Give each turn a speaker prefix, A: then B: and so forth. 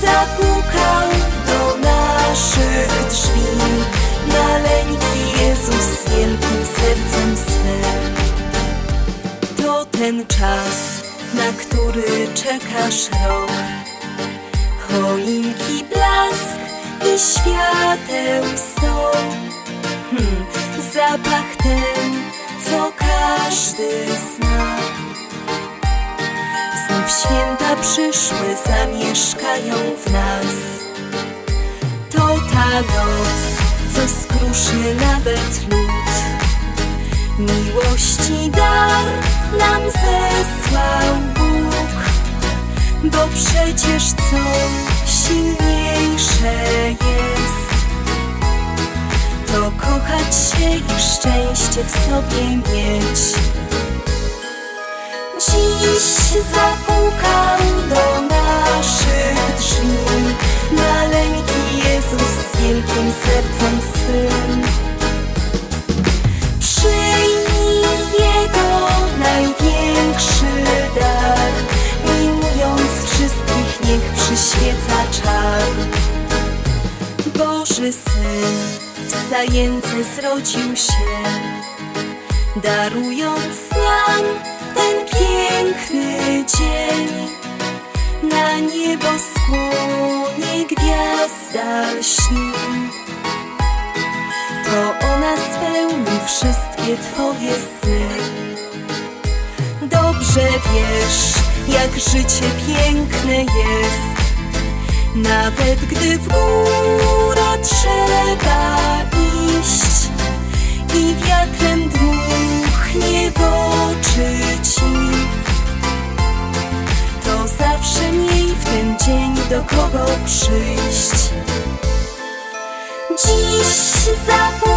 A: zapukał do naszych drzwi. Maleńki Jezus z wielkim sercem swym. To ten czas, na który czekasz rok. Choinki blask i świateł sto. Hmm, zapach ten, co każdy zna. Święta przyszły, zamieszkają w nas. To ta noc, co skruszy nawet lód. Miłości dar nam zesłał Bóg, bo przecież co silniejsze jest, to kochać się i szczęście w sobie mieć. Dziś zapukał do naszych drzwi. Maleńki Jezus z wielkim sercem swym. Przyjmij Jego największy dar Miłując wszystkich niech przyświeca czar. Boży Syn wstający zrodził się Darując nam ten piękny dzień. Na niebo skłonie gwiazda lśni. To ona spełni wszystkie Twoje sny. Dobrze wiesz, jak życie piękne jest. Nawet gdy w górę trzeba do kogo przyjść. Dziś zapukał